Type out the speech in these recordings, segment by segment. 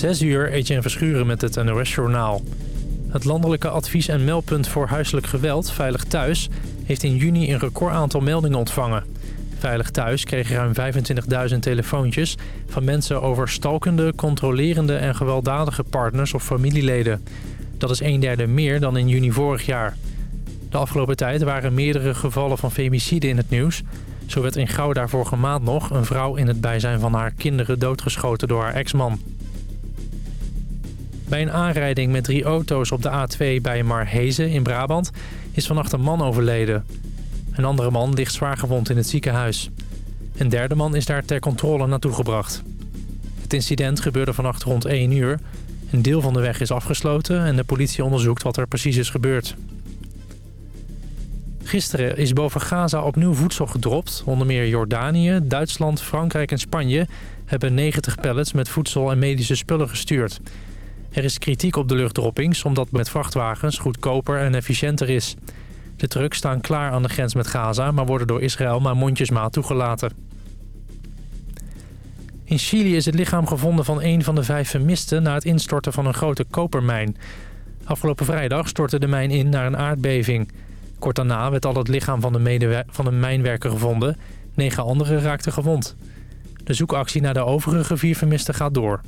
Zes uur Etienne Verschuren met het NOS-journaal. Het landelijke advies- en meldpunt voor huiselijk geweld, Veilig Thuis... heeft in juni een recordaantal meldingen ontvangen. Veilig Thuis kreeg ruim 25.000 telefoontjes... van mensen over stalkende, controlerende en gewelddadige partners of familieleden. Dat is een derde meer dan in juni vorig jaar. De afgelopen tijd waren meerdere gevallen van femicide in het nieuws. Zo werd in Gouda vorige maand nog een vrouw in het bijzijn van haar kinderen doodgeschoten door haar ex-man. Bij een aanrijding met drie auto's op de A2 bij Marhezen in Brabant is vannacht een man overleden. Een andere man ligt zwaargewond in het ziekenhuis. Een derde man is daar ter controle naartoe gebracht. Het incident gebeurde vannacht rond 1 uur. Een deel van de weg is afgesloten en de politie onderzoekt wat er precies is gebeurd. Gisteren is boven Gaza opnieuw voedsel gedropt. Onder meer Jordanië, Duitsland, Frankrijk en Spanje hebben 90 pallets met voedsel en medische spullen gestuurd. Er is kritiek op de luchtdroppings omdat met vrachtwagens goedkoper en efficiënter is. De trucks staan klaar aan de grens met Gaza, maar worden door Israël maar mondjesmaat toegelaten. In Chili is het lichaam gevonden van een van de vijf vermisten na het instorten van een grote kopermijn. Afgelopen vrijdag stortte de mijn in naar een aardbeving. Kort daarna werd al het lichaam van de, van mijnwerker gevonden. Negen anderen raakten gewond. De zoekactie naar de overige vier vermisten gaat door.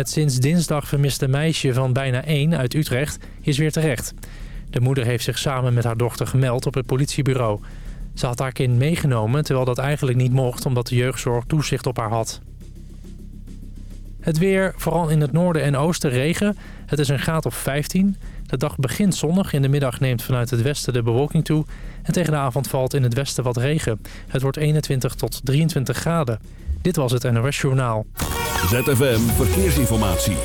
Het sinds dinsdag vermiste meisje van bijna 1 uit Utrecht is weer terecht. De moeder heeft zich samen met haar dochter gemeld op het politiebureau. Ze had haar kind meegenomen terwijl dat eigenlijk niet mocht omdat de jeugdzorg toezicht op haar had. Het weer, vooral in het noorden en oosten regen. Het is een graad of 15. De dag begint zonnig. In de middag neemt vanuit het westen de bewolking toe. En tegen de avond valt in het westen wat regen. Het wordt 21 tot 23 graden. Dit was het NOS Journaal. ZFM Verkeersinformatie.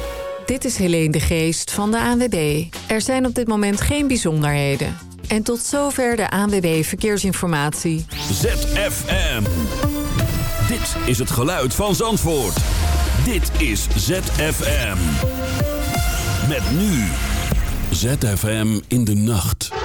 Dit is Helene de Geest van de ANWB. Er zijn op dit moment geen bijzonderheden. En tot zover de ANWB Verkeersinformatie. ZFM. Dit is het geluid van Zandvoort. Dit is ZFM. Met nu. ZFM in de nacht.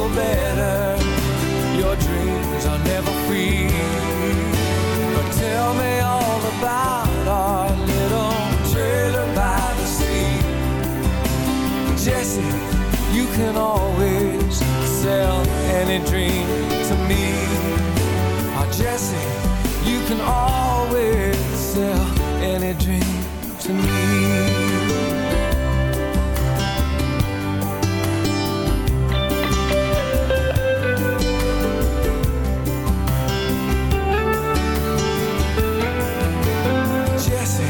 can always sell any dream to me. Jesse,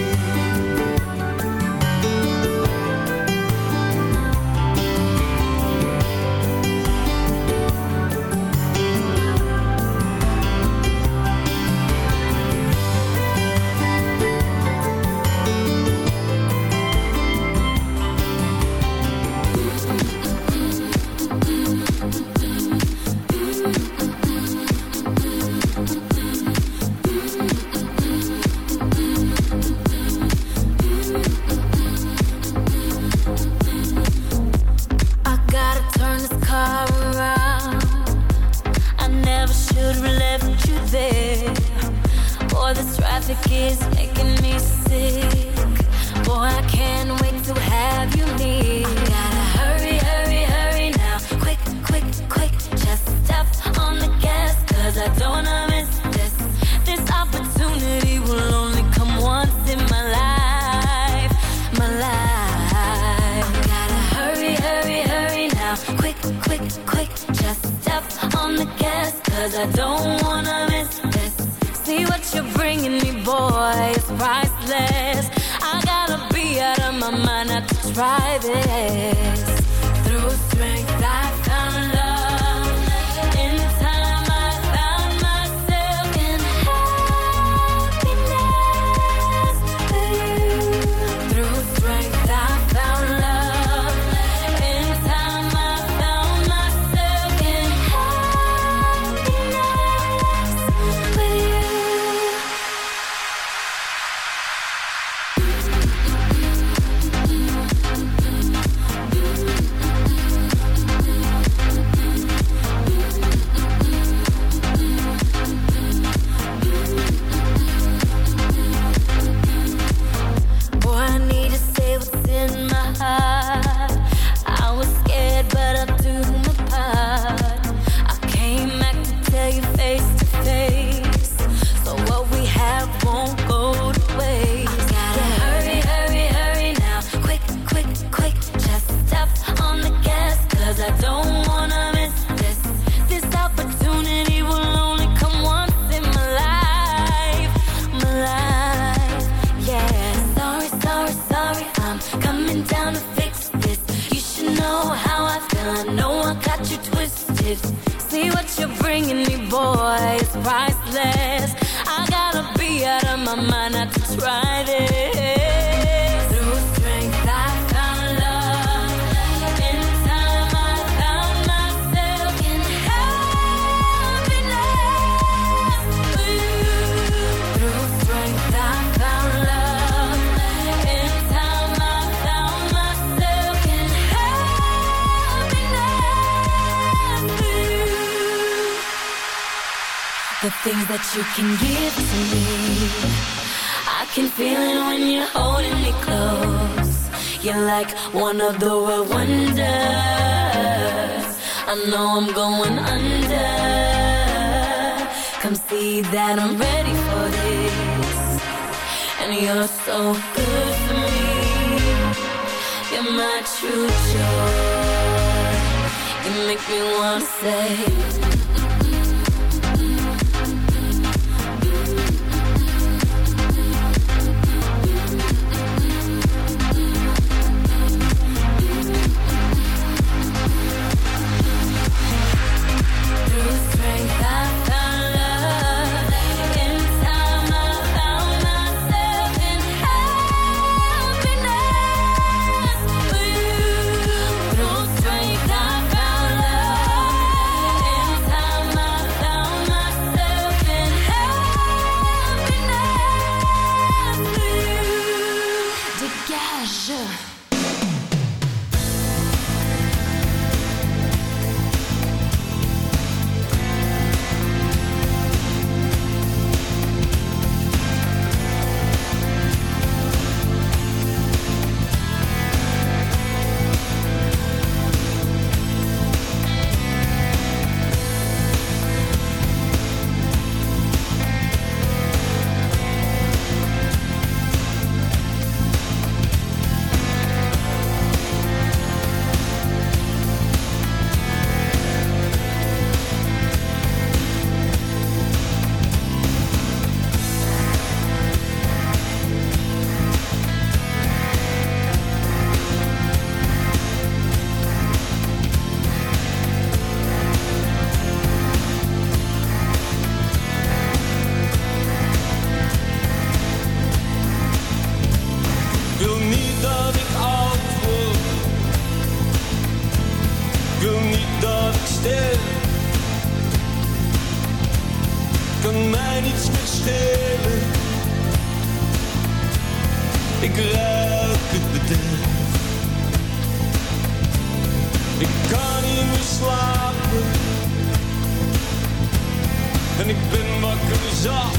En ik ben wakker zat.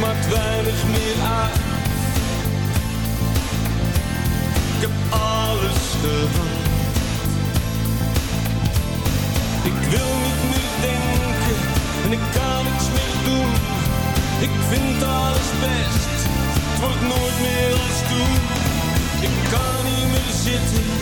Maakt weinig meer uit. Ik heb alles gehad. Ik wil niet meer denken en ik kan niks meer doen. Ik vind alles best, het wordt nooit meer als toen. Ik kan niet meer zitten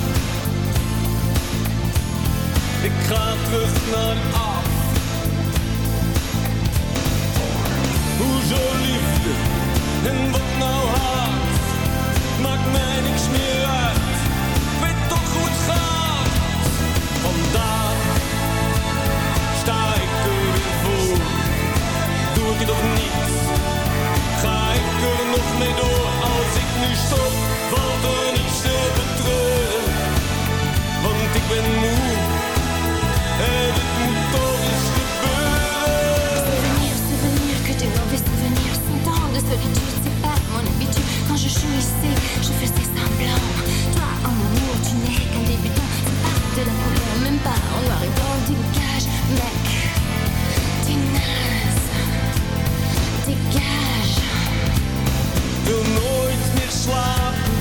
Ik ga terug naar af. Hoezo liefde en wat nou haat? Maakt mij niks meer uit. Ik weet toch hoe het gaat. Vandaag sta ik er voor. Doe ik het of niet? Ga ik er nog mee door? Als ik nu stop, valt er niets te betreuren. Want ik ben moe Solitude, c'est pas mon habitude. Quand je jouissais, je faisais semblant. Toi, en amour, tu n'es qu'un débutant. C'est pas de la couleur, même pas en noir et blanc. Dégage, mec, t'es naze. Dégage. wil nooit meer slapen.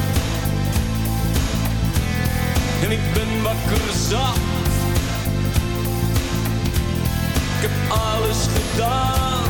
En ik ben wakker zat. Ik heb alles gedaan.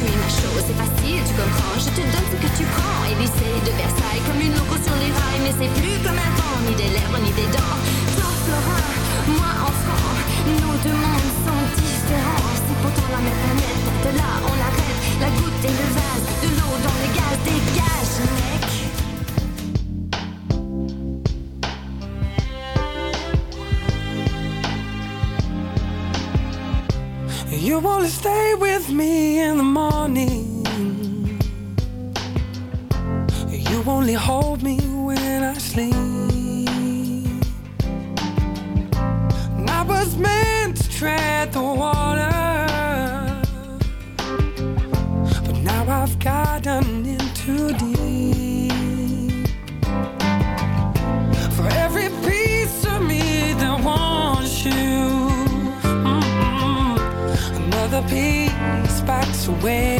C'est facile, tu comprends. Je te donne ce que tu prends. Élysée de Versailles, comme une loco sur les rails. Mais c'est plus comme avant, ni des lèvres, ni des dents. Toi, Florin, moi, enfant. Nos deux mondes sont différents. C'est pourtant la même planète. De là, on arrête. La goutte et le vase. You wanna stay with me in the morning. You only hold me away.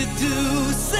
You do,